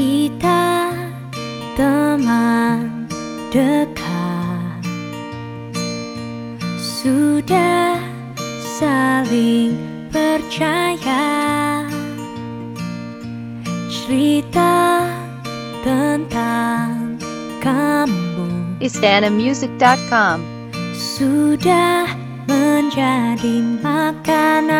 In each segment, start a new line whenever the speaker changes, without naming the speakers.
kita teman dekat. Sudah saling percaya. Cerita tentang kamu.
Istanamusic.com
Sudah menjadi makanan.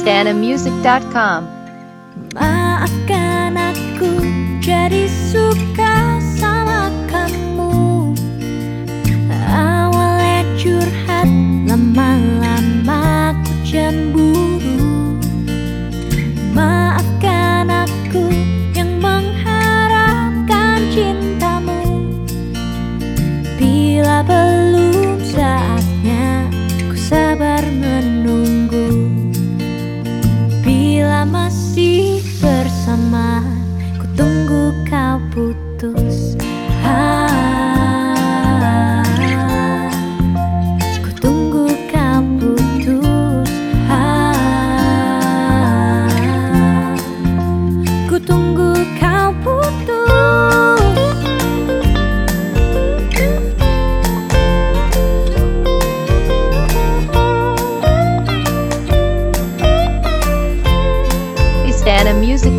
StanAmusic.com. masih bersama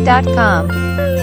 Inc.com.